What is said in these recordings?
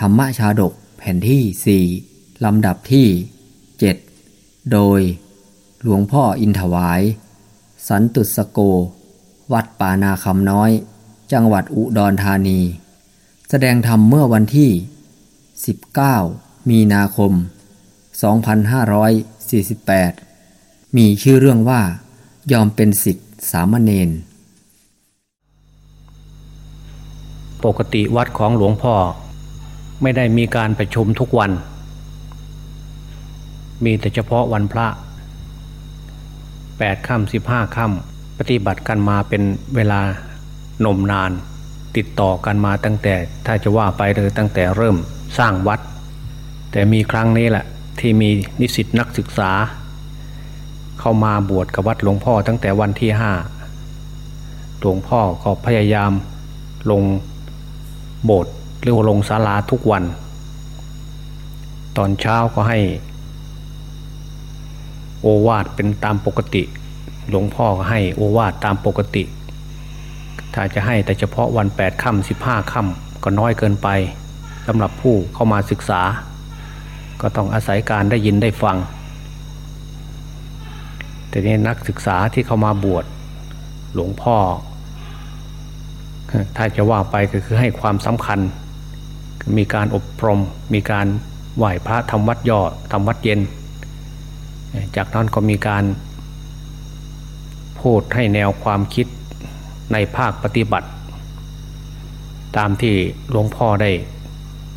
ธรรมชาดกแผ่นที่ 4 ลำดับที่ 7 โดย หลวงพ่ออินถวาย สันตุสโก วัดป่านาคำน้อย จังหวัดอุดรธานี แสดงธรรมเมื่อวันที่ 19 มีนาคม 2548 มีชื่อเรื่องว่า ยอมเป็นสิทธิสามเณรปกติวัดของหลวงพ่อ ไม่ได้มีการประชุมทุกวัน มีแต่เฉพาะวันพระแปดค่ำสิบห้าค่ำปฏิบัติกันมาเป็นเวลานมนาน ติดต่อกันมาตั้งแต่ถ้าจะว่าไปเลยตั้งแต่เริ่มสร้างวัด แต่มีครั้งนี้แหละที่มีนิสิตนักศึกษา เข้ามาบวชกับวัดหลวงพ่อตั้งแต่วันที่ห้าหลวงพ่อก็พยายามลงโบสถ์ หรือว่าลงศาลาทุกวัน ตอนเช้าก็ให้ โอวาทเป็นตามปกติ หลวงพ่อก็ให้โอวาทตามปกติ ถ้าจะให้แต่เฉพาะวันแปดค่ำสิบห้าค่ำก็น้อยเกินไปสำหรับผู้เข้ามาศึกษา ก็ต้องอาศัยการได้ยินได้ฟัง แต่นี้นักศึกษาที่เข้ามาบวชหลวงพ่อถ้าจะว่าไปก็คือให้ความสำคัญ มีการอบรม มีการไหว้พระทำวัดย่อทำวัดเย็น จากนั้นก็มีการพูดให้แนวความคิดในภาคปฏิบัติ ตามที่หลวงพ่อได้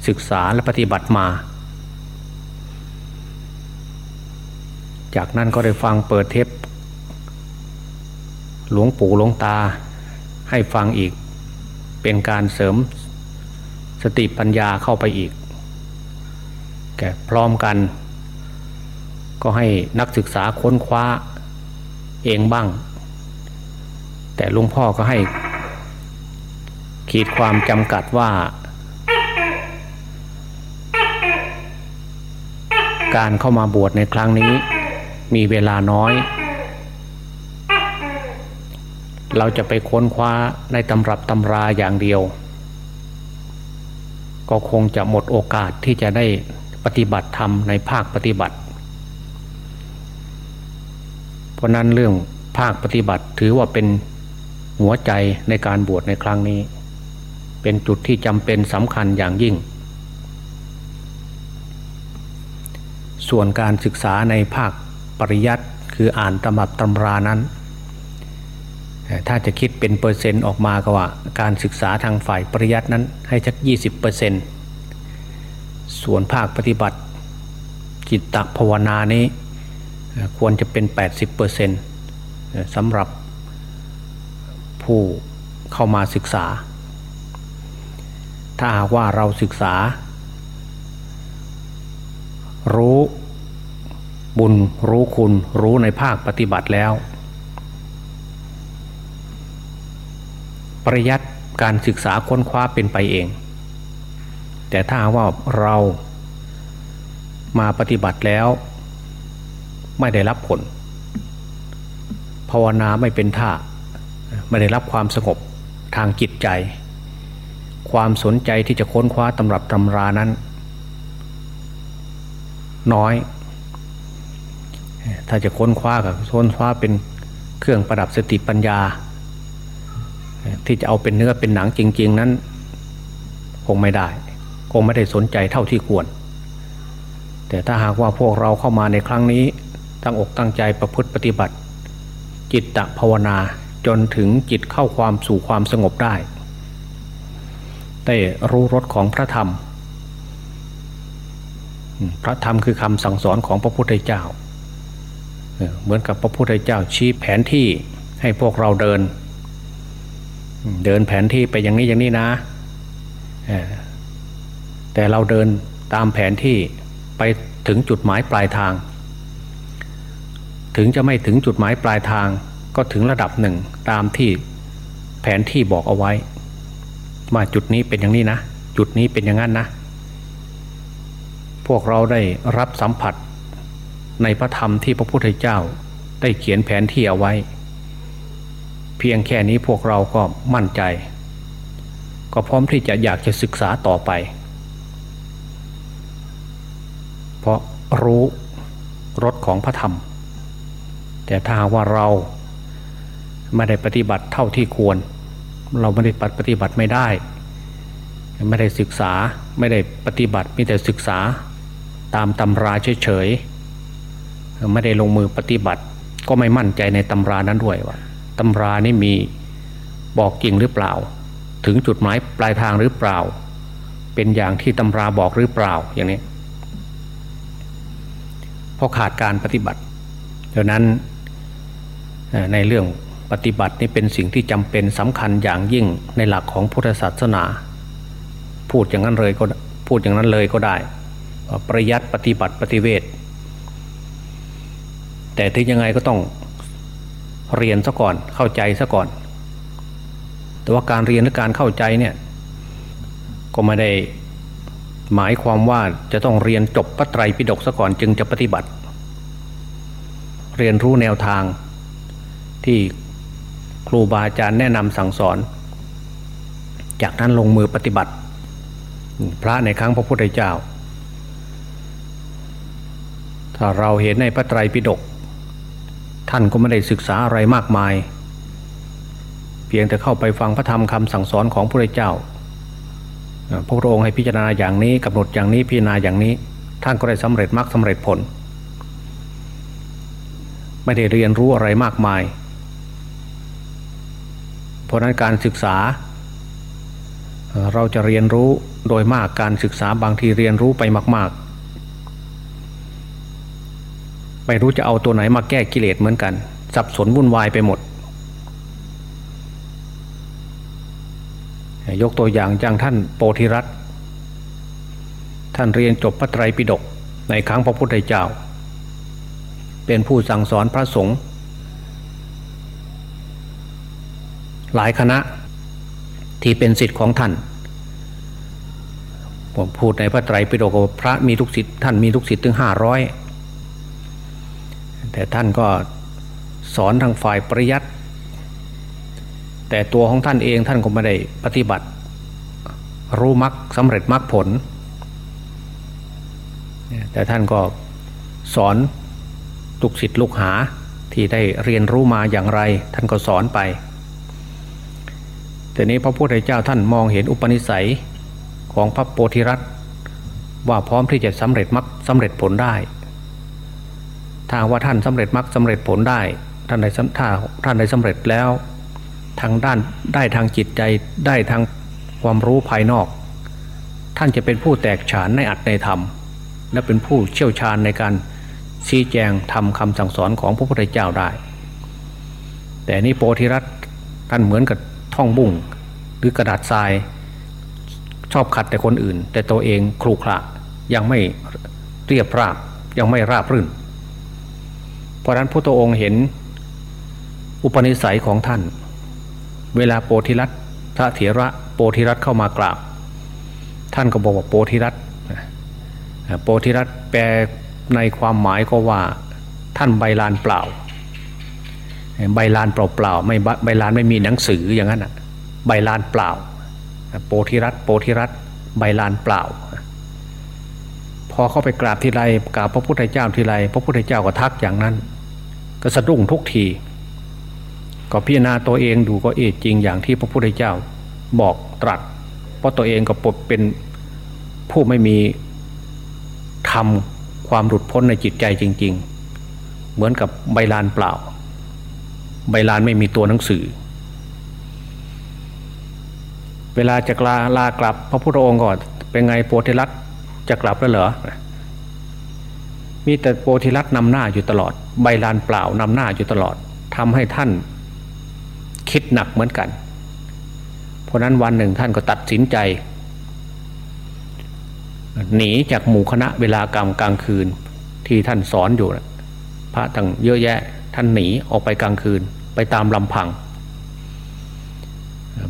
ศึกษาและปฏิบัติมา จากนั้นก็ได้ฟังเปิดเทปหลวงปู่หลวงตาให้ฟังอีกเป็นการเสริม สติปัญญาเข้าไปอีก แก่พร้อมกัน ก็ให้นักศึกษาค้นคว้าเองบ้าง แต่ลุงพ่อก็ให้ ขีดความจำกัดว่า การเข้ามาบวชในครั้งนี้ มีเวลาน้อย เราจะไปค้นคว้าในตำรับตำราอย่างเดียว ก็คงจะหมดโอกาสที่จะได้ปฏิบัติธรรมในภาคปฏิบัติ เพราะนั้นเรื่องภาคปฏิบัติถือว่าเป็นหัวใจในการบวชในครั้งนี้ เป็นจุดที่จำเป็นสำคัญอย่างยิ่ง ส่วนการศึกษาในภาคปริยัติคืออ่านตำรับตำรานั้น ถ้าจะคิดเป็นเปอร์เซ็นต์ออกมาก็ว่า การศึกษาทางฝ่ายปริยัตินั้นให้สัก 20เปอร์เซนต์ส่วนภาคปฏิบัติจิตตภาวนานี้ควรจะเป็น 80เปอร์เซนต์สำหรับผู้เข้ามาศึกษา ถ้าหากว่าเราศึกษา รู้บุญรู้คุณรู้ในภาคปฏิบัติแล้ว ปริยัติการศึกษาค้นคว้าเป็นไปเอง แต่ถ้าว่าเรามาปฏิบัติแล้ว ไม่ได้รับผล ภาวนาไม่เป็นท่า ไม่ได้รับความสงบทางจิตใจ ความสนใจที่จะค้นคว้าตำรับตำรานั้น น้อย ถ้าจะค้นคว้ากับค้นคว้าเป็นเครื่องประดับสติปัญญา ที่จะเอาเป็นเนื้อเป็นหนังจริง ๆ นั้น คงไม่ได้ คงไม่ได้สนใจเท่าที่ควร แต่ถ้าหากว่าพวกเราเข้ามาในครั้งนี้ตั้งอกตั้งใจประพฤติปฏิบัติ จิตตภาวนาจนถึงจิตเข้าความสู่ความสงบได้ ได้รู้รสของพระธรรม พระธรรมคือคำสั่งสอนของพระพุทธเจ้า เหมือนกับพระพุทธเจ้าชี้แผนที่ให้พวกเราเดิน เดินแผนที่ไปอย่างนี้อย่างนี้นะแต่เราเดินตามแผนที่ไปถึงจุดหมายปลายทาง ถึงจะไม่ถึงจุดหมายปลายทางก็ถึงระดับหนึ่งตามที่แผนที่บอกเอาไว้ว่าจุดนี้เป็นอย่างนี้นะ จุดนี้เป็นอย่างนั้นนะ พวกเราได้รับสัมผัสในพระธรรมที่พระพุทธเจ้าได้เขียนแผนที่เอาไว้ เพียงแค่นี้พวกเราก็มั่นใจ ก็พร้อมที่จะอยากจะศึกษาต่อไป เพราะรู้รสของพระธรรม แต่ถ้าว่าเราไม่ได้ปฏิบัติเท่าที่ควร เราไม่ได้ปฏิบัติไม่ได้ ไม่ได้ศึกษาไม่ได้ปฏิบัติมีแต่ศึกษาตามตำราเฉยๆไม่ได้ลงมือปฏิบัติ ก็ไม่มั่นใจในตำรานั้นด้วยว่า ตำรานี่มีบอกจริงหรือเปล่า ถึงจุดหมายปลายทางหรือเปล่า เป็นอย่างที่ตำราบอกหรือเปล่าอย่างนี้เพราะขาดการปฏิบัติดังนั้นในเรื่องปฏิบัตินี่เป็นสิ่งที่จำเป็นสำคัญอย่างยิ่งในหลักของพุทธศาสนา พูดอย่างนั้นเลยก็พูดอย่างนั้นเลยก็ได้ประยัดปฏิบัติปฏิเวทแต่ถึงยังไงก็ต้อง เรียนซะก่อนเข้าใจซะก่อน แต่ว่าการเรียนและการเข้าใจเนี่ยก็ไม่ได้หมายความว่าจะต้องเรียนจบพระไตรปิฎกซะก่อนจึงจะปฏิบัติ เรียนรู้แนวทางที่ครูบาอาจารย์แนะนำสั่งสอน จากนั้นลงมือปฏิบัติ พระในครั้งพระพุทธเจ้า ถ้าเราเห็นในพระไตรปิฎก ท่านก็ไม่ได้ศึกษาอะไรมากมาย เพียงแต่เข้าไปฟังพระธรรมคำสั่งสอนของพระเจ้าพระองค์ให้พิจารณาอย่างนี้กำหนดอย่างนี้พิจารณาอย่างนี้ ท่านก็ได้สำเร็จมรรคสาเร็จผล ไม่ได้เรียนรู้อะไรมากมาย เพราะนั้นการศึกษา เราจะเรียนรู้โดยมากการศึกษาบางทีเรียนรู้ไปมาก ๆ ไม่รู้จะเอาตัวไหนมาแก้กิเลสเหมือนกัน สับสนวุ่นวายไปหมด ยกตัวอย่างอย่างท่านโปธิรัตท่านเรียนจบพระไตรปิฎกในครั้งพระพุทธเจ้า เป็นผู้สั่งสอนพระสงฆ์หลายคณะที่เป็นสิทธิ์ของท่าน ผมพูดในพระไตรปิฎกว่าพระมีทุกสิทธิ์ท่านมีทุกสิทธิ์ถึงห้าร้อย แต่ท่านก็สอนทางฝ่ายปริยัติแต่ตัวของท่านเองท่านก็ไม่ได้ปฏิบัติ รู้มรรคสำเร็จมรรคผล แต่ท่านก็สอนลูกศิษย์ลูกหาที่ได้เรียนรู้มาอย่างไร ท่านก็สอนไปแต่นี้พระพุทธเจ้าท่านมองเห็นอุปนิสัยของพระโพธิรัตว่าพร้อมที่จะสำเร็จมรรคสำเร็จผลได้ ถ้าว่าท่านสำเร็จมรรคสำเร็จผลได้ ท่านได้ถ้าท่านได้สำเร็จแล้ว ทางด้านได้ทางจิตใจได้ทางความรู้ภายนอก ท่านจะเป็นผู้แตกฉานในอัตในธรรม และเป็นผู้เชี่ยวชาญในการชี้แจงทำคำสั่งสอนของพระพุทธเจ้าได้ แต่นี่โปธิรัตท่านเหมือนกับท่องบุ้งหรือกระดาษทราย ชอบขัดแต่คนอื่น แต่ตัวเองครูขระยังไม่เรียบราบยังไม่ราบรื่น เพราะนั้นพระองค์เห็นอุปนิสัยของท่าน เวลาโปธิรัตพระเถระโปธิรัตเข้ามากราบ ท่านก็บอกว่าโปธิรัตโปธิรัตแปลในความหมายก็ว่าท่านใบลานเปล่า ใบลานเปล่าเปล่าไม่ใบลานไม่มีหนังสืออย่างนั้นอะใบลานเปล่า โปธิรัตโปธิรัตใบลานเปล่า พอเข้าไปกราบทีไรกราบพระพุทธเจ้าทีไรพระพุทธเจ้าก็ทักอย่างนั้น ก็สะดุ้งทุกที ก็พิจารณาตัวเองดูก็เอจริงอย่างที่พระพุทธเจ้าบอกตรัส เพราะตัวเองก็ปดเป็นผู้ไม่มีทำความหลุดพ้นในจิตใจจริง ๆ เหมือนกับใบลานเปล่า ใบลานไม่มีตัวหนังสือ เวลาจะลาลากลับ พระพุทธองค์ก่อนเป็นไงโพธิรัตจะกลับแล้วเหรอ มีแต่โพธิรัตนำหน้าอยู่ตลอด ใบลานเปล่านำหน้าอยู่ตลอดทำให้ท่านคิดหนักเหมือนกัน เพราะนั้นวันหนึ่งท่านก็ตัดสินใจ หนีจากหมู่คณะเวลากรรมกลางคืนที่ท่านสอนอยู่พระตั้งเยอะแยะ ท่านหนีออกไปกลางคืนไปตามลำพัง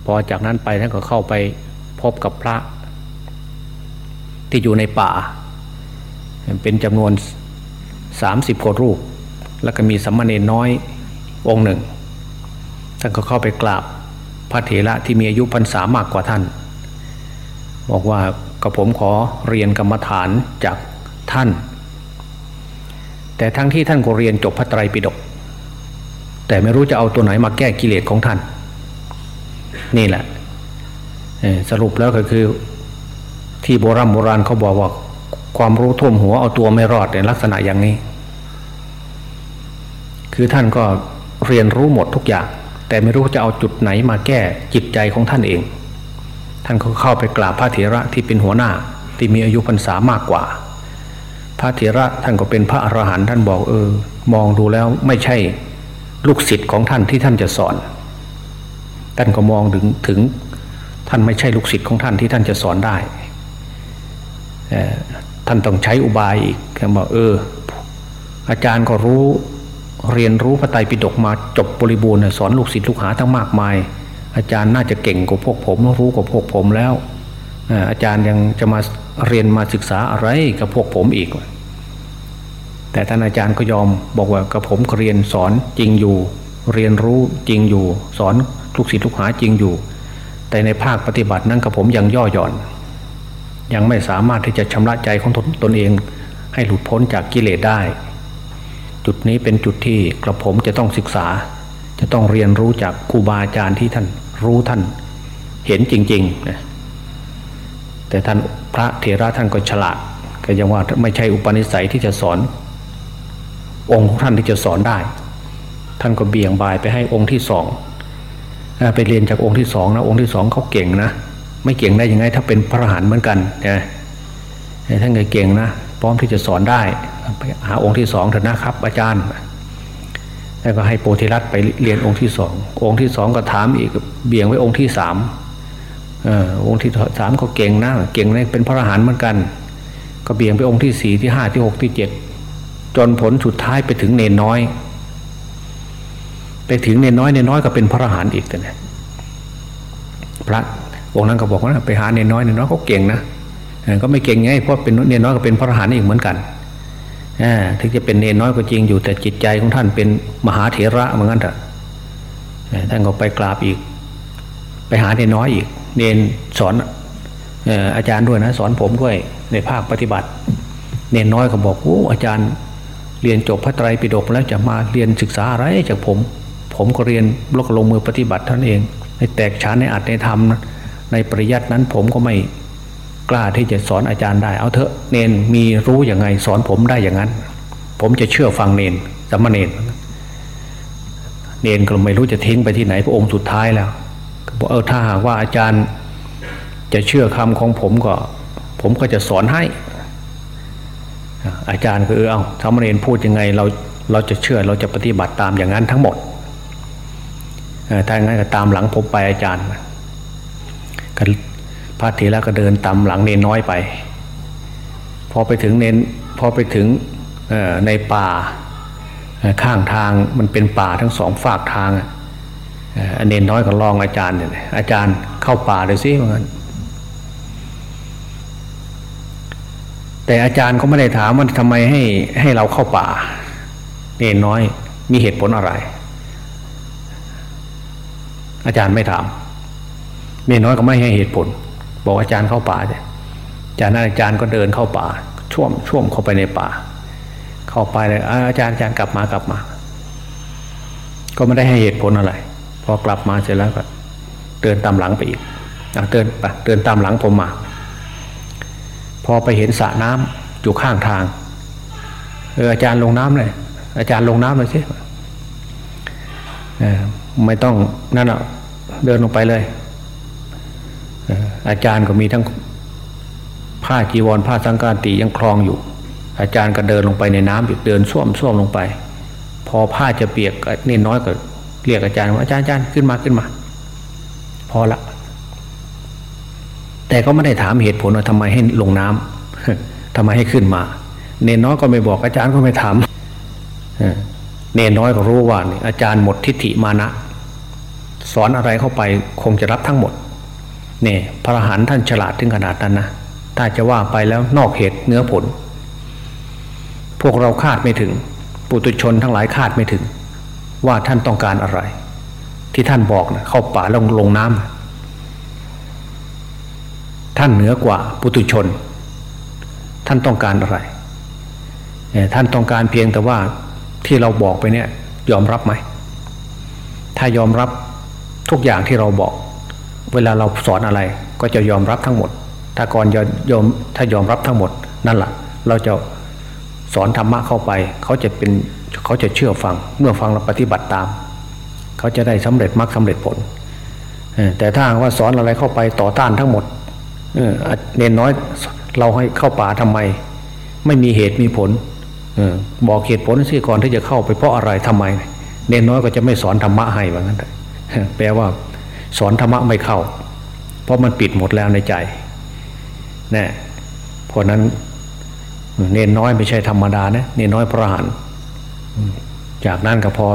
พอจากนั้นไปท่านก็เข้าไปพบกับพระที่อยู่ในป่า เป็นจำนวน สามสิบกว่ารูป แล้วก็มีสัมมาเนน้อยองค์หนึ่ง ท่านก็เข้าไปกราบพระเถระที่มีอายุพรรษามากกว่าท่าน บอกว่ากระผมขอเรียนกรรมฐานจากท่าน แต่ทั้งที่ท่านก็เรียนจบพระไตรปิฎกแต่ไม่รู้จะเอาตัวไหนมาแก้กิเลสของท่าน นี่แหละสรุปแล้วก็คือที่โบราณโบราณเขาบอกว่า ความรู้ท่วมหัวเอาตัวไม่รอดในลักษณะอย่างนี้ คือท่านก็เรียนรู้หมดทุกอย่าง แต่ไม่รู้จะเอาจุดไหนมาแก้จิตใจของท่านเอง ท่านก็เข้าไปกราบพระเถระที่เป็นหัวหน้าที่มีอายุพรรษามากกว่า พระเถระท่านก็เป็นพระอรหันต์ท่านบอกเออ มองดูแล้วไม่ใช่ลูกศิษย์ของท่านที่ท่านจะสอน ท่านก็มองถึงถึงท่านไม่ใช่ลูกศิษย์ของท่านที่ท่านจะสอนได้ ท่านต้องใช้อุบายอีกคำบอกเออ อาจารย์ก็รู้เรียนรู้พระไตรปิฎกมาจบบริบูรณ์สอนลูกศิษย์ลูกหาทั้งมากมาย อาจารย์น่าจะเก่งกว่าพวกผมรู้กว่าพวกผมแล้วอาจารย์ยังจะมาเรียนมาศึกษาอะไรกับพวกผมอีก แต่ท่านอาจารย์ก็ยอมบอกว่ากับผมเรียนสอนจริงอยู่ เรียนรู้จริงอยู่ สอนลูกศิษย์ลูกหาจริงอยู่ แต่ในภาคปฏิบัตินั้นกับผมยังย่อหย่อน ยังไม่สามารถที่จะชำระใจของตนตนเอง ให้หลุดพ้นจากกิเลสได้ จุดนี้เป็นจุดที่กระผมจะต้องศึกษา จะต้องเรียนรู้จากครูบาอาจารย์ที่ท่านรู้ท่านเห็นจริงๆนะแต่ท่านพระเถระท่านก็ฉลาดก็ยังว่าไม่ใช่อุปนิสัยที่จะสอน องค์ของท่านที่จะสอนได้ ท่านก็เบี่ยงบายไปให้องค์ที่สองไปเรียนจากองค์ที่สองนะองค์ที่สองเขาเก่งนะ ไม่เก่งได้ยังไง ถ้าเป็นพระอรหันต์เหมือนกันนะท่านเก่งนะพร้อมที่จะสอนได้ไปหาองค์ที่สองเถอะนะครับ อาจารย์แล้วก็ให้โปธิรัตไปเรียนองค์ที่สององค์ที่สองก็ถามอีกเบี่ยงไว้องค์ที่สามองค์ที่สามก็เก่งนะเก่งเลยเป็นพระอรหันต์เหมือนกัน ก็เบี่ยงไปองค์ที่สี่ที่ห้าที่หกที่เจ็ดจนผลสุดท้ายไปถึงเนนน้อย ไปถึงเนนน้อยเนนน้อยก็เป็นพระอรหันต์อีกแต่เนี่ยพระ องค์นั้นก็บอกว่าไปหาเนน้อยเนน้อยเขาเก่งนะก็ไม่เก่งไงเพราะเป็นเนน้อยก็เป็นพระอรหันต์อีกเหมือนกันถึงจะเป็นเนน้อยก็จริงอยู่แต่จิตใจของท่านเป็นมหาเถระเหมือนกันเถอะท่านก็ไปกราบอีก ไปหาเนน้อยอีก เนนสอนอาจารย์ด้วยนะ สอนผมด้วยในภาคปฏิบัติ เนนน้อยก็บอกโอ้อาจารย์เรียนจบพระไตรปิฎกแล้วจะมาเรียนศึกษาอะไรจากผม ผมก็เรียนลกลงมือปฏิบัติท่านเองในแตกฉานในอัตในธรรมนะ ในปริยัตินั้นผมก็ไม่กล้าที่จะสอนอาจารย์ได้ เอาเถอะเนนมีรู้อย่างไงสอนผมได้อย่างนั้น ผมจะเชื่อฟังเนนสัมมาเนนเนนก็ไม่รู้จะทิ้งไปที่ไหนพระองค์สุดท้ายแล้วบอกเออถ้าหากว่าอาจารย์จะเชื่อคำของผมก็ ผมก็จะสอนให้ อาจารย์ก็เออเอาสามเณรพูดยังไงเราเราจะเชื่อเราจะปฏิบัติตามอย่างนั้นทั้งหมดถ้าอย่างนั้นก็ตามหลังผมไปอาจารย์ ก็พระเถระก็เดินตามหลังเนนน้อยไป พอไปถึงเนนพอไปถึงในป่าข้างทางมันเป็นป่าทั้งสองฝากทางเนนน้อยก็ลองอาจารย์เนี่ยอาจารย์เข้าป่าเลยสิเหมือนกันแต่อาจารย์ก็ไม่ได้ถามว่าทำไมให้ให้เราเข้าป่า เนนน้อยมีเหตุผลอะไร อาจารย์ไม่ถาม เนนน้อยก็ไม่ให้เหตุผล บอกอาจารย์เข้าป่าจ้ะจากนั้นอาจารย์ก็เดินเข้าป่า ช่วมช่วมเข้าไปในป่า เข้าไปเลยอาจารย์อาจารย์กลับมากลับมา ก็ไม่ได้ให้เหตุผลอะไร พอกลับมาเสร็จแล้วก็เดินตามหลังไปอีกเดินไปเดินตามหลังผมมา พอไปเห็นสระน้ำอยู่ข้างทางเอออาจารย์ลงน้ำเลยอาจารย์ลงน้ำเลยสิไม่ต้องนั่นอะเดินลงไปเลย อาจารย์ก็มีทั้งผ้าจีวรผ้าสังกาตียังคลองอยู่ อาจารย์ก็เดินลงไปในน้ำอีกเดินส้วมส้วมลงไป พอผ้าจะเปียกนี่น้อยก็เรียกอาจารย์ว่าอาจารย์อาจารย์ขึ้นมาขึ้นมา พอละ แต่ก็ไม่ได้ถามเหตุผลว่าทำไมให้ลงน้ำทำไมให้ขึ้นมา เนนน้อยก็ไม่บอกอาจารย์ก็ไม่ถามเนนน้อยก็รู้ว่าอาจารย์หมดทิฏฐิมานะ สอนอะไรเข้าไปคงจะรับทั้งหมด เนี่ยพระหันท่านฉลาดถึงขนาดนั้นนะถ้าจะว่าไปแล้วนอกเหตุเนื้อผล พวกเราคาดไม่ถึง ปุตุชนทั้งหลายคาดไม่ถึง ว่าท่านต้องการอะไร ที่ท่านบอกนะเข้าป่าลงลงน้ำท่านเหนือกว่าปุตุชน ท่านต้องการอะไรท่านต้องการเพียงแต่ว่าที่เราบอกไปเนี่ยยอมรับไหม ถ้ายอมรับทุกอย่างที่เราบอก เวลาเราสอนอะไรก็จะยอมรับทั้งหมด ถ้าก่อนยอมถ้ายอมรับทั้งหมดนั่นแหละเราจะสอนธรรมะเข้าไป เขาจะเป็นเขาจะเชื่อฟัง เมื่อฟังเราปฏิบัติตาม เขาจะได้สำเร็จมรรคสาเร็จผลแต่ถ้าว่าสอนอะไรเข้าไปต่อต้านทั้งหมดเน้นน้อยเราให้เข้าป่าทำไม ไม่มีเหตุมีผลบอกเหตุผลสิก่อนที่จะเข้าไปเพราะอะไรทำไม เน้นน้อยก็จะไม่สอนธรรมะให้ว่างั้นแปลว่า สอนธรรมะไม่เข้า เพราะมันปิดหมดแล้วในใจนี่เพราะนั้นเน้นน้อยไม่ใช่ธรรมดานะเน้นน้อยพระหันจากนั้นก็พอ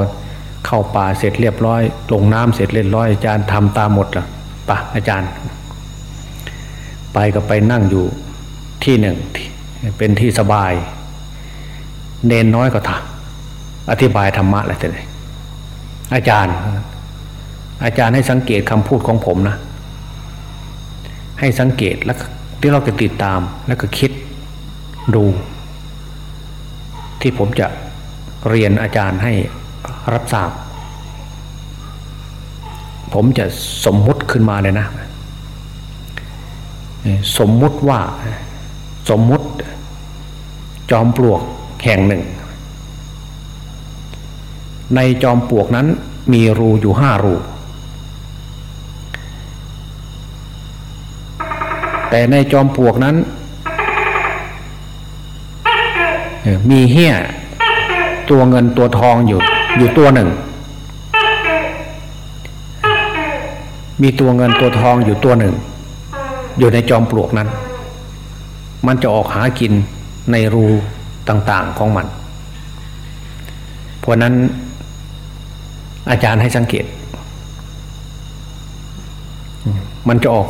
เข้าป่าเสร็จเรียบร้อย ลงน้ำเสร็จเรียบร้อยอาจารย์ทำตามหมดละปะอาจารย์ ไปก็ไปนั่งอยู่ที่หนึ่งเป็นที่สบาย เนนน้อยก็ทำอธิบายธรรมะอะไรแต่ไหนอาจารย์ อาจารย์ให้สังเกตคำพูดของผมนะ ให้สังเกตแล้วที่เราจะติดตามแล้วก็คิดดู ที่ผมจะเรียนอาจารย์ให้รับทราบ ผมจะสมมุติขึ้นมาเลยนะ สมมุติว่าสมมุติจอมปลวกแห่งหนึ่ง ในจอมปลวกนั้นมีรูอยู่ห้ารู แต่ในจอมปลวกนั้นมีเหี้ยตัวเงินตัวทองอยู่ อยู่ตัวหนึ่ง มีตัวเงินตัวทองอยู่ตัวหนึ่ง อยู่ในจอมปลวกนั้น มันจะออกหากินในรูต่างๆของมัน เพราะนั้นอาจารย์ให้สังเกต มันจะออก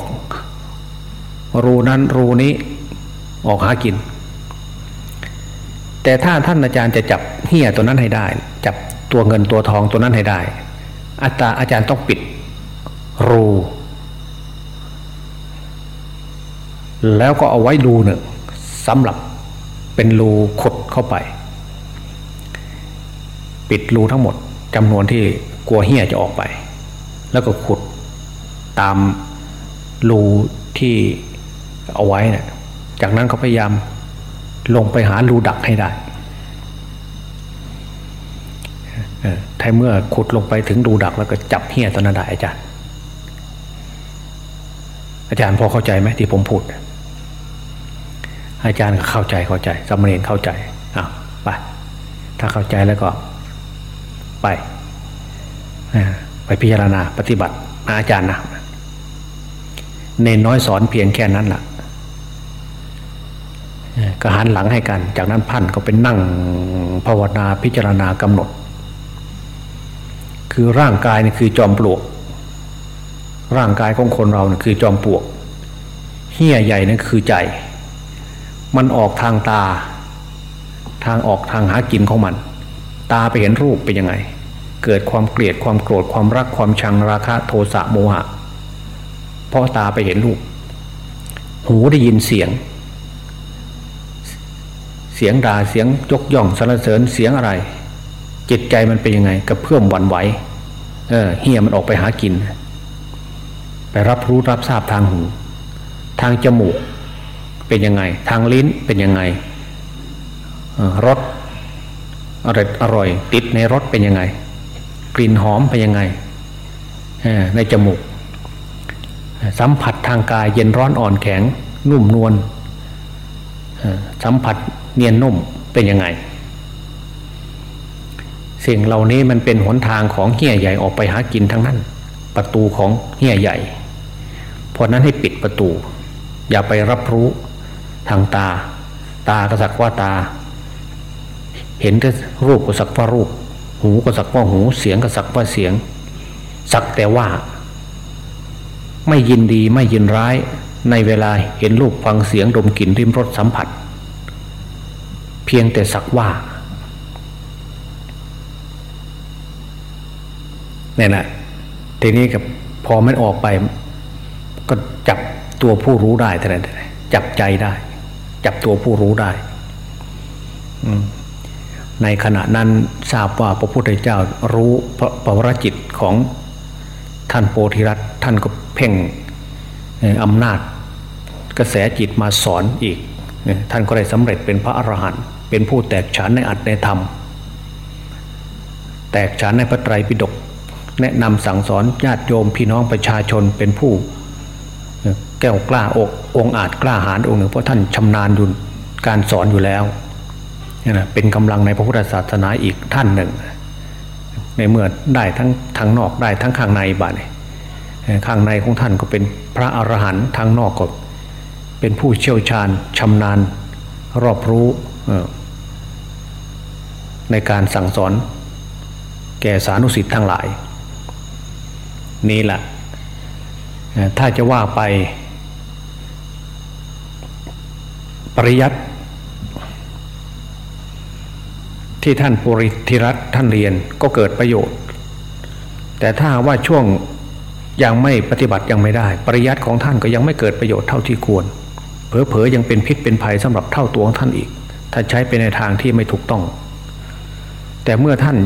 รูนั้นรูนี้ออกหากิน แต่ถ้าท่านอาจารย์จะจับเหี้ยตัวนั้นให้ได้ จับตัวเงินตัวทองตัวนั้นให้ได้อาจารย์อาจารย์ต้องปิดรู แล้วก็เอาไว้รูหนึ่งสำหรับเป็นรูขุดเข้าไป ปิดรูทั้งหมดจำนวนที่กลัวเหี้ยจะออกไป แล้วก็ขุดตามรูที่ เอาไว้เนะี่ยจากนั้นเขาพยายามลงไปหารูดักให้ได้ถ้าเมื่อขุดลงไปถึงรูดักแล้วก็จับเหี้ยตอนนั้นได้อาจารย์ อาจารย์พอเข้าใจไหมที่ผมพูด อาจารย์ก็เข้าใจเข้าใจสมเณรเข้าใจอะไปถ้าเข้าใจแล้วก็ไปไปพิจารณาปฏิบัติอาจารย์นะเนนน้อยสอนเพียงแค่นั้นแหละ ก็หันหลังให้กัน จากนั้นพันก็เป็นนั่งภาวนาพิจารณากำหนด คือร่างกายนี่คือจอมปลวก ร่างกายของคนเรานี่คือจอมปลวกเหี้ยใหญ่นั่นคือใจ มันออกทางตา ทางออกทางหากินของมัน ตาไปเห็นรูปเป็นยังไง เกิดความเกลียดความโกรธความรักความชังราคะโทสะโมหะเพราะตาไปเห็นรูป หูได้ยินเสียง เสียงด่าเสียงยกย่องสรรเสริญเสียงอะไร จิตใจมันเป็นยังไงกระเพื่อมหวั่นไหวเออเฮียมันออกไปหากิน ไปรับรู้รับทราบทางหู ทางจมูกเป็นยังไง ทางลิ้นเป็นยังไงรสอร่อยอร่อย ติดในรสเป็นยังไง กลิ่นหอมเป็นยังไงในจมูก สัมผัสทางกายเย็นร้อนอ่อนแข็ง นุ่มนวลสัมผัส เนียนนุ่มเป็นยังไง สิ่งเหล่านี้มันเป็นหนทางของเหี้ยใหญ่ออกไปหากินทั้งนั้น ประตูของเหี้ยใหญ่ เพราะนั้นให้ปิดประตู อย่าไปรับรู้ทางตา ตาก็สักว่าตา เห็นแต่รูปก็สักว่ารูป หูก็สักว่าหูเสียงก็สักว่าเสียง สักแต่ว่า ไม่ยินดีไม่ยินร้ายในเวลาเห็นรูปฟังเสียงดมกลิ่นริมรสสัมผัส เพียงแต่สักว่าเนี่ยนะทีนี้กับพอมันออกไป ก็จับตัวผู้รู้ได้เท่านั้นจับใจได้ จับตัวผู้รู้ได้ในขณะนั้นทราบว่าพระพุทธเจ้ารู้พระปวรจิตของท่านโพธิรัตท่านก็เพ่งอำนาจ กระแสจิตมาสอนอีก ท่านก็ได้สำเร็จเป็นพระอรหันต์ เป็นผู้แตกฉานในอัตในธรรม แตกฉานในพระไตรปิฎกแนะนำสั่งสอนญาติโยมพี่น้องประชาชนเป็นผู้ แก้วกล้าอกองอาจกล้าหาญองค์หนึ่งเพราะท่านชำนาญอยู่การสอนอยู่แล้วนะเป็นกำลังในพระพุทธศาสนาอีกท่านหนึ่ง ในเมื่อได้ทั้งทางนอกได้ทั้งข้างในบ้านข้างในของท่านก็เป็นพระอรหันต์ทางนอกก็เป็นผู้เชี่ยวชาญชำนาญรอบรู้ ในการสั่งสอน แก่สานุสิทธิ์ทั้งหลาย นี่แหละถ้าจะว่าไป ปริยัติที่ท่านปุริธิรัตท่านเรียนก็เกิดประโยชน์ แต่ถ้าว่าช่วงยังไม่ปฏิบัติยังไม่ได้ ปริยัติของท่านก็ยังไม่เกิดประโยชน์เท่าที่ควรเผลอๆยังเป็นพิษเป็นภัยสำหรับเท่าตัวของท่านอีก ถ้าใช้ไปในทางที่ไม่ถูกต้อง แต่เมื่อท่าน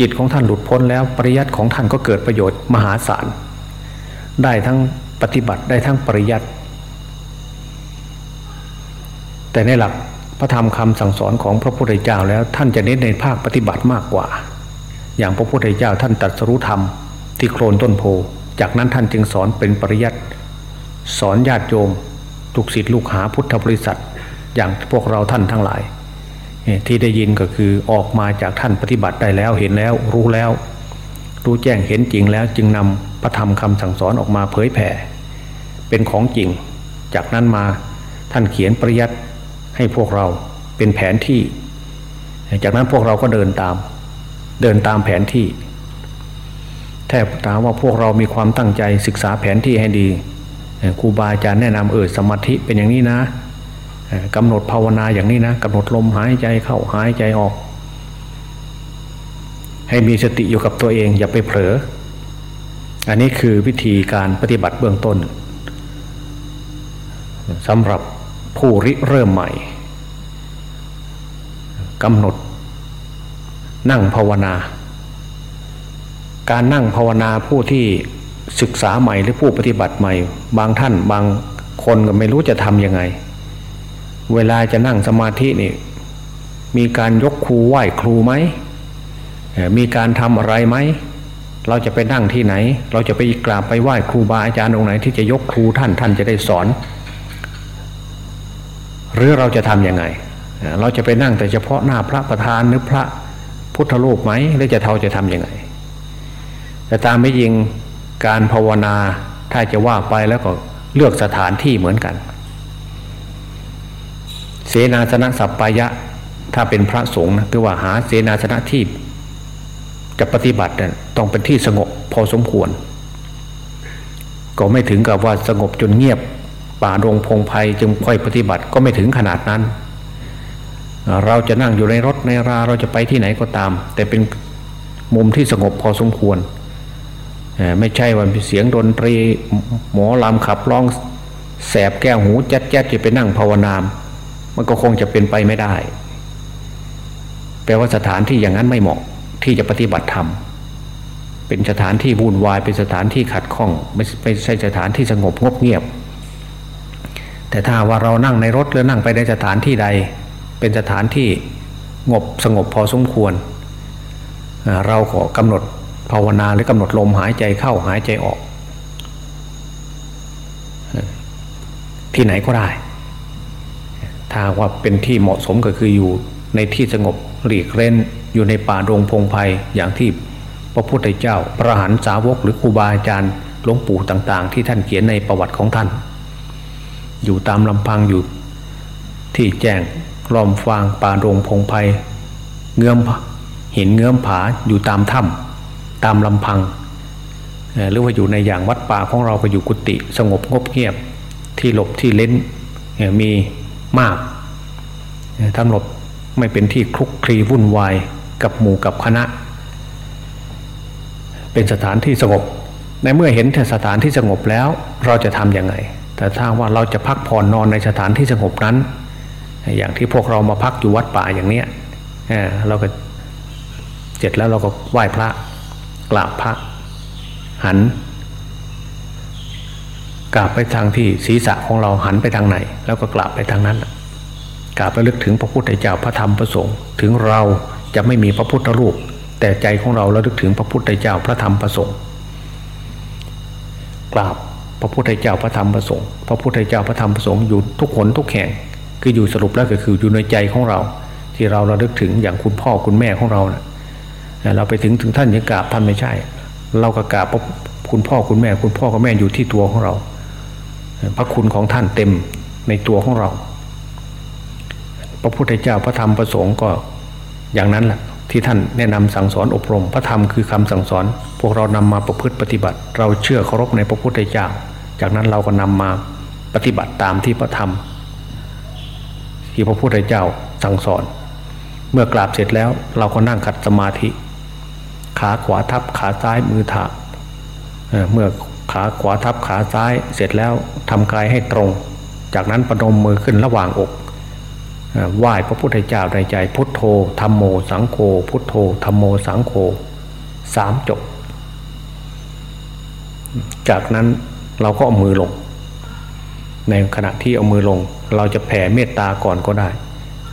จิตของท่านหลุดพ้นแล้วปริยัติของท่านก็เกิดประโยชน์มหาศาล ได้ทั้งปฏิบัติได้ทั้งปริยัติ แต่ในหลักพระธรรมคำสั่งสอนของพระพุทธเจ้าแล้วท่านจะเน้นในภาคปฏิบัติมากกว่า อย่างพระพุทธเจ้าท่านตัดสรุธรรมที่โคลนต้นโพ จากนั้นท่านจึงสอนเป็นปริยัติสอนญาติโยมลูกศิษย์ลูกหาพุทธบริษัท อย่างพวกเราท่านทั้งหลาย ที่ได้ยินก็คือออกมาจากท่านปฏิบัติได้แล้วเห็นแล้วรู้แล้ว รู้แจ้งเห็นจริงแล้วจึงนำพระธรรมคำสั่งสอนออกมาเผยแผ่ เป็นของจริง จากนั้นมาท่านเขียนปริยัติให้พวกเราเป็นแผนที่ จากนั้นพวกเราก็เดินตาม เดินตามแผนที่แทบถามว่าพวกเรามีความตั้งใจศึกษาแผนที่ให้ดีครูบาอาจารย์แนะนำเออสมาธิเป็นอย่างนี้นะ กำหนดภาวนาอย่างนี้นะกำหนดลมหายใจเข้าหายใจออก ให้มีสติอยู่กับตัวเองอย่าไปเผลอ อันนี้คือวิธีการปฏิบัติเบื้องต้นสำหรับผู้ริเริ่มใหม่กำหนด นั่งภาวนา การนั่งภาวนาผู้ที่ศึกษาใหม่หรือผู้ปฏิบัติใหม่ บางท่านบางคนก็ไม่รู้จะทำยังไง เวลาจะนั่งสมาธินี่ มีการยกครูไหว้ครูไหมมีการทำอะไรไหมเราจะไปนั่งที่ไหน เราจะไปกราบไปไหว้ครูบาอาจารย์องค์ไหน ที่จะยกครูท่านท่านจะได้สอน หรือเราจะทำยังไง เราจะไปนั่งแต่เฉพาะหน้าพระประธานหรือพระพุทธรูปไหมหรือจะเท่าจะทำยังไง แต่ตามไม่ยิงการภาวนาถ้าจะว่าไปแล้วก็เลือกสถานที่เหมือนกัน เสนาสนะสัปปายะ ถ้าเป็นพระสงฆ์นะคือว่าหาเสนาสนะที่จะปฏิบัติเนี่ยต้องเป็นที่สงบพอสมควร ก็ไม่ถึงกับว่าสงบจนเงียบป่าดงพงไพ่จึงค่อยปฏิบัติก็ไม่ถึงขนาดนั้น เราจะนั่งอยู่ในรถในราเราจะไปที่ไหนก็ตาม แต่เป็นมุมที่สงบพอสมควร ไม่ใช่ว่าเสียงดนตรีหมอลำขับร้องแสบแก้วหูแจ๊ดแจ๊ดจะไปนั่งภาวนาม มันก็คงจะเป็นไปไม่ได้ แปลว่าสถานที่อย่างนั้นไม่เหมาะที่จะปฏิบัติธรรมเป็นสถานที่วุ่นวายเป็นสถานที่ขัดข้อง ไม่ไม่ใช่สถานที่สงบงบเงียบ แต่ถ้าว่าเรานั่งในรถหรือนั่งไปในสถานที่ใด เป็นสถานที่งบสงบพอสมควร เราขอกำหนดภาวนาหรือกำหนดลมหายใจเข้าหายใจออก ที่ไหนก็ได้าว่าเป็นที่เหมาะสมก็คืออยู่ในที่สงบหลีกเล่นอยู่ในป่าดงพงไพ่อย่างที่พระพุทธเจ้า พระหันสาวกหรือครูบาอาจารย์หลวงปู่ต่าง ๆ ที่ท่านเขียนในประวัติของท่าน อยู่ตามลำพังอยู่ ที่แจ้งลอมฟางป่ารงพงไพ่เงื้อมหินเงื้อมผาอยู่ตามถ้ำตามลำพังหรือว่าอยู่ในอย่างวัดป่าของเราก็อยู่กุฏิสงบงบเงียบที่หลบที่เล่นมี มากทำหลบไม่เป็นที่คลุกคลีวุ่นวายกับหมู่กับคณะ เป็นสถานที่สงบ ในเมื่อเห็นสถานที่สงบแล้วเราจะทำยังไง แต่ถ้าว่าเราจะพักผ่อนนอนในสถานที่สงบนั้น อย่างที่พวกเรามาพักอยู่วัดป่าอย่างเนี้ยเราก็เสร็จแล้วเราก็ไหว้พระกราบพระหัน กราบไปทางที่ศีรษะของเราหันไปทางไหน แล้วก็กราบไปทางนั้นกราบไปลึกถึงพระพุทธเจ้าพระธรรมพระสงฆ์ถึงเราจะไม่มีพระพุทธรูป แต่ใจของเราเราลึกถึงพระพุทธเจ้าพระธรรมพระสงฆ์กราบพระพุทธเจ้าพระธรรมพระสงฆ์พระพุทธเจ้าพระธรรมพระสงฆ์อยู่ทุกคนทุกแห่งคืออยู่สรุปแล้วก็คืออยู่ในใจของเรา ที่เราเราลึกถึงอย่างคุณพ่อคุณแม่ของเราเนะ่ยเราไปถึงถึงท่านยังกราบท่านไม่ใช่ เราก็กราบคุณพ่อคุณแม่ คุณพ่อคุณแม่อยู่ที่ตัวของเรา พระคุณของท่านเต็มในตัวของเรา พระพุทธเจ้าพระธรรมพระสงฆ์ก็อย่างนั้นแหละที่ท่านแนะนำสั่งสอนอบรม พระธรรมคือคำสั่งสอน พวกเรานำมาประพฤติปฏิบัติ เราเชื่อเคารพในพระพุทธเจ้า จากนั้นเราก็นำมาปฏิบัติตามที่พระธรรม ที่พระพุทธเจ้าสั่งสอน เมื่อกราบเสร็จแล้วเราก็นั่งขัดสมาธิ ขาขวาทับขาซ้ายมือถาเมื่อ ขาขวาทับขาซ้ายเสร็จแล้วทำกายให้ตรง จากนั้นประนมมือขึ้นระหว่างอกไหว้พระพุทธเจ้าในใจพุทโธธรรมโมสังโฆพุทโธธรรมโมสังโฆสามจบ จากนั้นเราก็เอามือลง ในขณะที่เอามือลง เราจะแผ่เมตตาก่อนก็ได้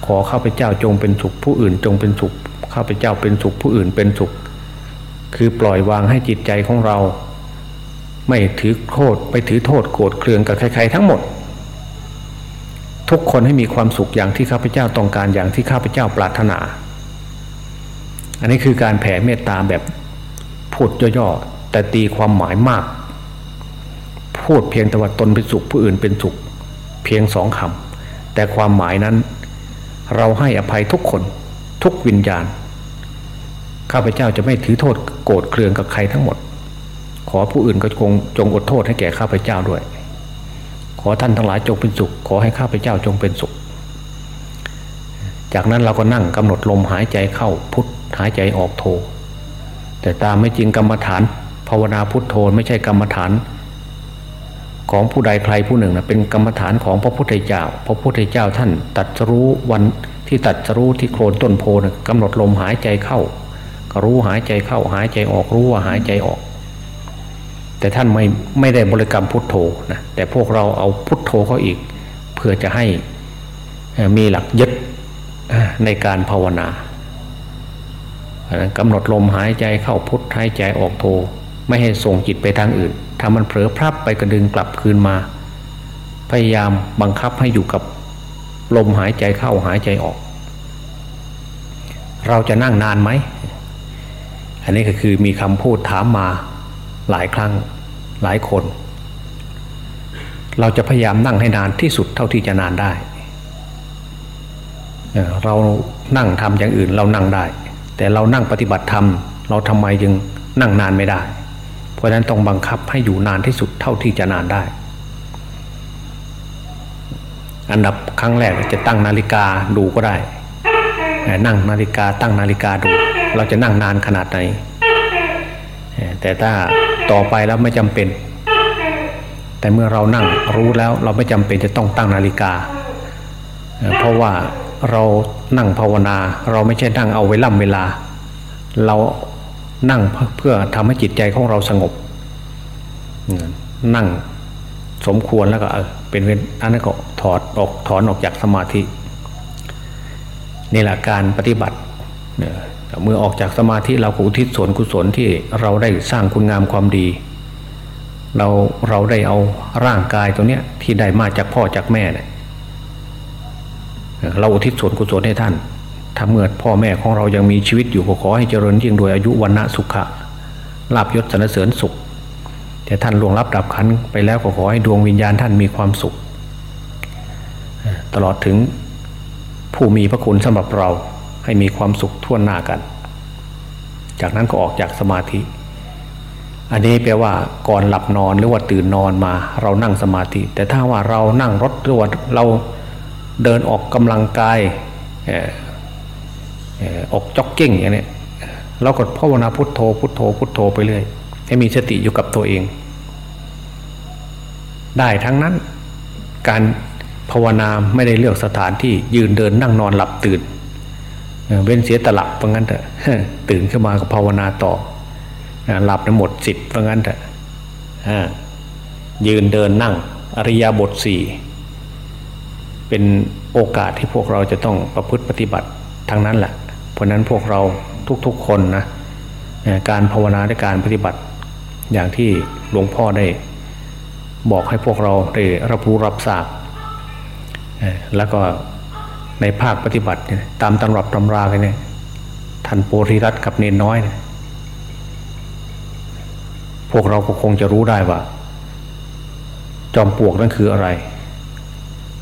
ขอข้าพเจ้าจงเป็นสุขผู้อื่นจงเป็นสุขข้าพเจ้าเป็นสุขผู้อื่นเป็นสุข คือปล่อยวางให้จิตใจของเรา ไม่ถือโทษไปถือโทษโกรธเคืองกับใครๆทั้งหมด ทุกคนให้มีความสุขอย่างที่ข้าพเจ้าต้องการอย่างที่ข้าพเจ้าปรารถนา อันนี้คือการแผ่เมตตาแบบพูดย่อๆแต่ตีความหมายมาก พูดเพียงแต่ว่าตนเป็นสุขผู้อื่นเป็นสุข เพียงสองคำแต่ความหมายนั้น เราให้อภัยทุกคนทุกวิญญาณ ข้าพเจ้าจะไม่ถือโทษโกรธเคืองกับใครทั้งหมด ขอผู้อื่นก็คงจงอดโทษให้แก่ข้าพเจ้าด้วย ขอท่านทั้งหลายจงเป็นสุข ขอให้ข้าพเจ้าจงเป็นสุข จากนั้นเราก็นั่งกำหนดลมหายใจเข้าพุทหายใจออกโท แต่ตามไม่จริงกรรมฐาน ภาวนาพุทโธไม่ใช่กรรมฐาน ของผู้ใดใครผู้หนึ่งนะเป็นกรรมฐานของพระพุทธเจ้า พระพุทธเจ้าท่านตัดรู้วันที่ตัดรู้ที่โคลนต้นโพนะกำหนดลมหายใจเข้า ก็รู้หายใจเข้าหายใจออกรู้ว่าหายใจออก แต่ท่านไม่ไม่ได้บริกรรมพุทโธนะแต่พวกเราเอาพุทโธเขาอีก เพื่อจะให้มีหลักยึดในการภาวนากำหนดลมหายใจเข้าพุทหายใจออกโธไม่ให้ส่งจิตไปทางอื่นถ้ามันเผลอพลับไปกระดึงกลับคืนมา พยายามบังคับให้อยู่กับลมหายใจเข้าหายใจออก เราจะนั่งนานไหม อันนี้ก็คือมีคำพูดถามมาหลายครั้ง หลายคน เราจะพยายามนั่งให้นานที่สุดเท่าที่จะนานได้ เรานั่งทำอย่างอื่นเรานั่งได้ แต่เรานั่งปฏิบัติธรรมเราทำไมยังนั่งนานไม่ได้ เพราะนั้นต้องบังคับให้อยู่นานที่สุดเท่าที่จะนานได้ อันดับครั้งแรกจะตั้งนาฬิกาดูก็ได้ นั่งนาฬิกาตั้งนาฬิกาดู เราจะนั่งนานขนาดไหนแต่ถ้า ต่อไปแล้วไม่จำเป็น แต่เมื่อเรานั่งรู้แล้วเราไม่จำเป็นจะต้องตั้งนาฬิกา เพราะว่าเรานั่งภาวนา เราไม่ใช่นั่งเอาไว้ล่ำเวลา เรานั่งเพื่อทำให้จิตใจของเราสงบ นั่งสมควรแล้วก็เป็นเว้นอันนั้นก็ถอดออกถอนออกจากสมาธินี่แหละการปฏิบัติ เมื่อออกจากสมาธิเราอุทิศส่วนกุศลที่เราได้สร้างคุณงามความดี เราเราได้เอาร่างกายตัวเนี้ยที่ได้มาจากพ่อจากแม่เนี่ยเราอุทิศส่วนกุศลให้ท่าน ถ้าเมื่อพ่อแม่ของเรายังมีชีวิตอยู่ก็ขอให้เจริญยิ่งโดยอายุวันณะสุขะลาบยศสรรเสริญสุข แต่ท่านล่วงรับดับขันไปแล้วก็ขอให้ดวงวิญญาณท่านมีความสุข ตลอดถึงผู้มีพระคุณสำหรับเรา ให้มีความสุขทั่วหน้ากัน จากนั้นก็ออกจากสมาธิ อันนี้แปลว่าก่อนหลับนอนหรือว่าตื่นนอนมา เรานั่งสมาธิ แต่ถ้าว่าเรานั่งรถหรือว่าเราเดินออกกำลังกายออกจ็อกกิ้งอย่างนี้เราก็ภาวนาพุทโธพุทโธพุทโธไปเรื่อยให้มีสติอยู่กับตัวเอง ได้ทั้งนั้นการภาวนาไม่ได้เลือกสถานที่ยืนเดินนั่งนอนหลับตื่น เว้นเสียตลับเพราะงั้นเถอะตื่นขึ้นมาก็ภาวนาต่อหลับหมดสิทธิ์เพราะงั้นเถอะยืนเดินนั่ง อริยบทสี่เป็นโอกาสที่พวกเราจะต้องประพฤติปฏิบัติทางนั้นแหละ เพราะนั้นพวกเราทุกๆคนนะการภาวนาและการปฏิบัติ อย่างที่หลวงพ่อได้ บอกให้พวกเราได้รับรู้รับทราบแล้วก็ ในภาคปฏิบัติเนี่ยตามตำรับตำรากันเนี่ยท่านโปริรัตกับเนนน้อยเนี่ยพวกเราก็คงจะรู้ได้ว่า จอมปลวกนั่นคืออะไร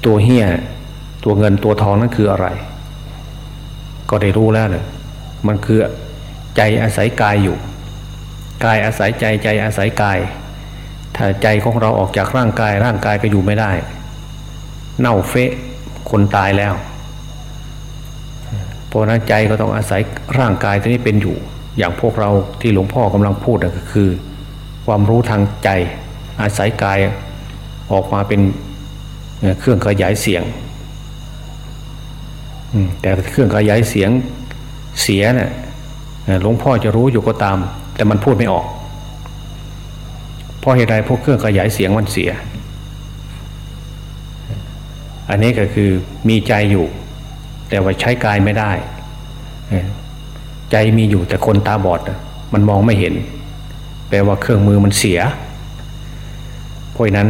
ตัวเฮี้ยตัวเงินตัวทองนั่นคืออะไร ก็ได้รู้แล้วเนี่ยมันคือใจอาศัยกายอยู่ กายอาศัยใจใจอาศัยกาย ถ้าใจของเราออกจากร่างกายร่างกายก็อยู่ไม่ได้ เน่าเฟะคนตายแล้ว เพราะนั้นใจก็ต้องอาศัยร่างกายตัวนี้เป็นอยู่ อย่างพวกเราที่หลวงพ่อกำลังพูดก็คือ ความรู้ทางใจ อาศัยกายออกมาเป็นเครื่องขยายเสียงแต่เครื่องขยายเสียงเสียเนะ่ยหลวงพ่อจะรู้อยู่ก็ตาม แต่มันพูดไม่ออกเพราะเหตุใดพวกเครื่องขยายเสียงมันเสีย อันนี้ก็คือมีใจอยู่ แต่ว่าใช้กายไม่ได้ ใจมีอยู่แต่คนตาบอด มันมองไม่เห็น แปลว่าเครื่องมือมันเสีย เพราะนั้น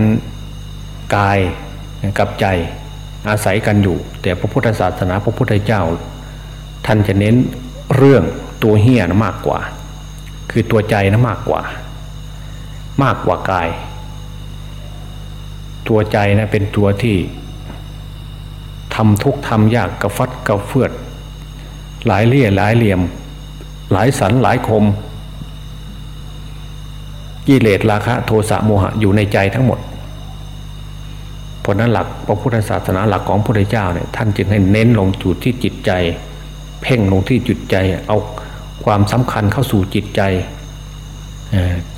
กายกับใจอาศัยกันอยู่ แต่พระพุทธศาสนาพระพุทธเจ้า ท่านจะเน้นเรื่องตัวเฮียนะมากกว่า คือตัวใจนะมากกว่า มากกว่ากาย ตัวใจนะเป็นตัวที่ ทำทุกทำยากกระฟัดกระเฟือด หลายเลี่ยหลายเหลี่ยม หลายสันหลายคมกิเลสราคะโทสะโมหะอยู่ในใจทั้งหมดเพราะนั้นหลักพระพุทธศาสนาหลักของพระพุทธเจ้าเนี่ยท่านจึงให้เน้นลงจุดที่จิตใจ เพ่งลงที่จิตใจ เอาความสำคัญเข้าสู่จิตใจ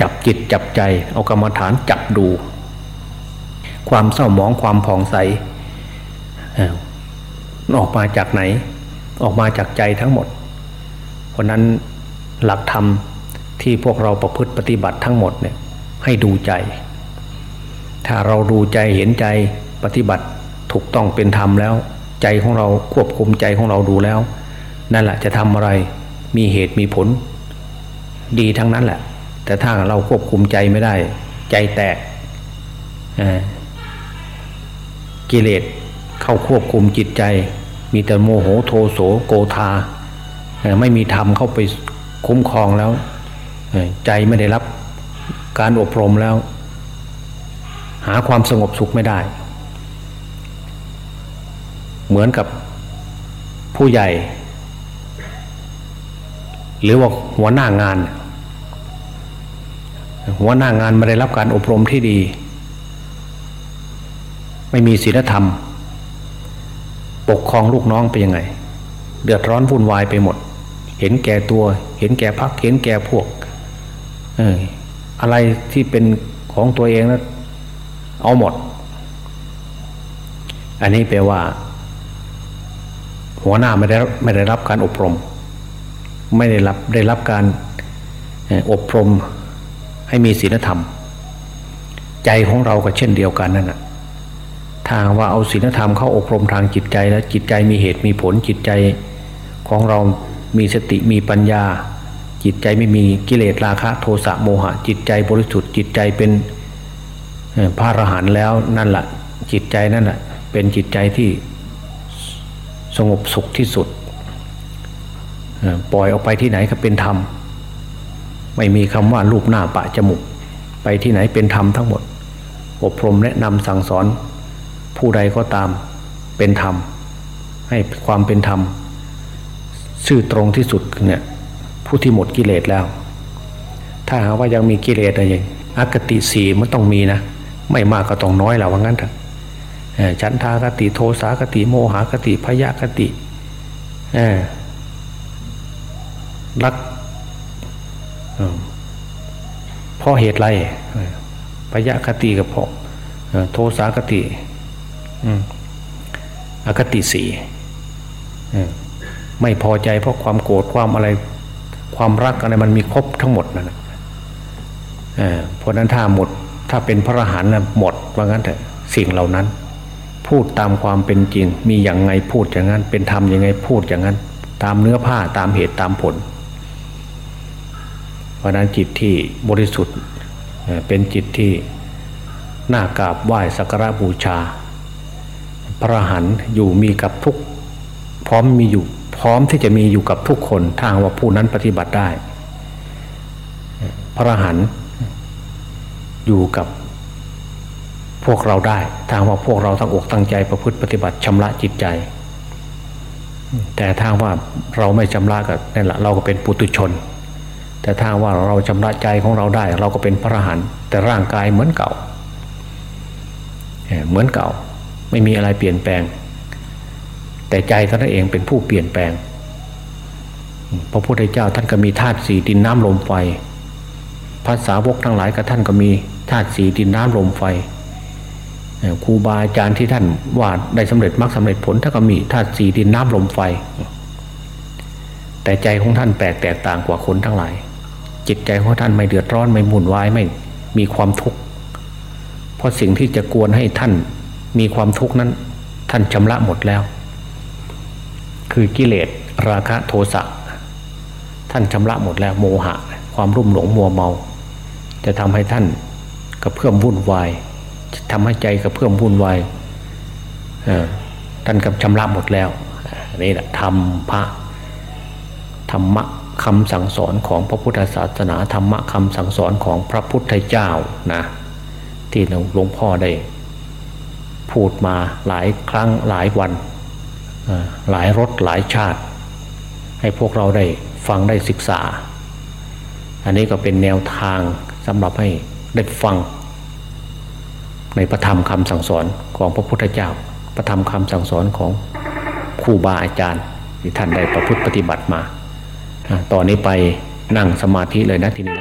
จับจิตจับใจ เอากรรมฐานจับดู ความเศร้าหมองความผ่องใส ออกมาจากไหน ออกมาจากใจทั้งหมด เพราะนั้นหลักธรรมที่พวกเราประพฤติปฏิบัติทั้งหมดเนี่ยให้ดูใจ ถ้าเราดูใจเห็นใจปฏิบัติถูกต้องเป็นธรรมแล้ว ใจของเราควบคุมใจของเราดูแล้ว นั่นแหละจะทำอะไรมีเหตุมีผล ดีทั้งนั้นแหละ แต่ถ้าเราควบคุมใจไม่ได้ ใจแตกกิเลส เข้าควบคุมจิตใจ มีแต่โมโหโทโสโกธาไม่มีธรรมเข้าไปคุ้มครองแล้ว ใจไม่ได้รับการอบรมแล้ว หาความสงบสุขไม่ได้ เหมือนกับผู้ใหญ่ หรือว่าหัวหน้างาน หัวหน้างานไม่ได้รับการอบรมที่ดี ไม่มีศีลธรรม ปกครองลูกน้องไปยังไง เดือดร้อนวุ่นวายไปหมด เห็นแก่ตัว เห็นแก่พัก เห็นแก่พวกเอออะไรที่เป็นของตัวเองนะเอาหมด อันนี้แปลว่า หัวหน้าไม่ได้ไม่ได้รับการอบรม ไม่ได้รับได้รับการอบรมให้มีศีลธรรม ใจของเราก็เช่นเดียวกันนั่นแหะ ทางว่าเอาศีลธรรมเข้าอบรมทางจิตใจแล้วจิตใจมีเหตุมีผลจิตใจ ของเรามีสติมีปัญญา จิตใจไม่มีกิเลสราคะโทสะโมหะ จิตใจบริสุทธิ์จิตใจเป็นพระอรหันต์แล้วนั่นแหละจิตใจนั่นแหละเป็นจิตใจที่สงบสุขที่สุดปล่อยออกไปที่ไหนก็เป็นธรรม ไม่มีคำว่ารูปหน้าปะจมูก ไปที่ไหนเป็นธรรมทั้งหมด อบรมแนะนำสั่งสอน ผู้ใดก็ตามเป็นธรรม ให้ความเป็นธรรมชื่อตรงที่สุดเนี่ยผู้ที่หมดกิเลสแล้ว ถ้าหาว่ายังมีกิเลสอะไรอย่างอคติสีมันต้องมีนะ ไม่มากก็ต้องน้อยแหล้วว่างั้นเถอะฉันทากติโทสากติโมหากติพยากติรักเพราะเหตุไรพยาคติกับเพราะโทสากติ อคติสี่ไม่พอใจเพราะความโกรธความอะไรความรักอะไรมันมีครบทั้งหมดนั่นเพราะนั้นถ้าหมดถ้าเป็นพระอรหันต์หมดว่างั้นเถอะสิ่งเหล่านั้น พูดตามความเป็นจริง มีอย่างไงพูดอย่างนั้น เป็นธรรมยังไงพูดอย่างนั้น ตามเนื้อผ้าตามเหตุตามผล เพราะนั้นจิตที่บริสุทธิ์เป็นจิตที่น่ากราบไหว้สักการะบูชา พระหันอยู่มีกับทุกพร้อมมีอยู่พร้อมที่จะมีอยู่กับทุกคนทางว่าผู้นั้นปฏิบัติได้ พระหันอยู่กับพวกเราได้ทางว่าพวกเราตั้งอกตั้งใจประพฤติปฏิบัติชำระจิตใจ แต่ทางว่าเราไม่ชำระก็นั่นแหละเราก็เป็นปุตุชน แต่ทางว่าเราชำระใจของเราได้ เราก็เป็นพระหันแต่ร่างกายเหมือนเก่า เหมือนเก่า ไม่มีอะไรเปลี่ยนแปลง แต่ใจท่านเองเป็นผู้เปลี่ยนแปลงพระพุทธเจ้าท่านก็มีธาตุสี่ดินน้ำลมไฟภาษาวกทั้งหลายกับท่านก็มีธาตุสี่ดินน้ำลมไฟครูบาอาจารย์ที่ท่านว่าได้สำเร็จมรรคสาเร็จผลท่านก็มีธาตุสี่ดินน้ำลมไฟ แต่ใจของท่านแปลกแตกต่างกว่าคนทั้งหลาย จิตใจของท่านไม่เดือดร้อนไม่หมุนวายไม่มีความทุกข์เพราะสิ่งที่จะกวนให้ท่าน มีความทุกข์นั้น ท่านชำระหมดแล้ว คือกิเลสราคะโทสะท่านชำระหมดแล้ว โมหะ ความรุ่มหลงมัวเมา จะทำให้ท่านกระเพื่อมวุ่นวายทำให้ใจกระเพื่อมวุ่นวายท่านกับชำระหมดแล้วนี่แหละธรรมพระธรรมะคำสั่งสอนของพระพุทธศาสนาธรรมะคำสั่งสอนของพระพุทธเจ้านะที่หลวงพ่อได้ พูดมาหลายครั้งหลายวัน หลายรสหลายชาติ ให้พวกเราได้ฟังได้ศึกษา อันนี้ก็เป็นแนวทางสำหรับให้ได้ฟัง ในพระธรรมคำสั่งสอนของพระพุทธเจ้า พระธรรมคำสั่งสอนของครูบาอาจารย์ ที่ท่านได้ประพฤติปฏิบัติมา ตอนนี้ไปนั่งสมาธิเลยนะทีนี้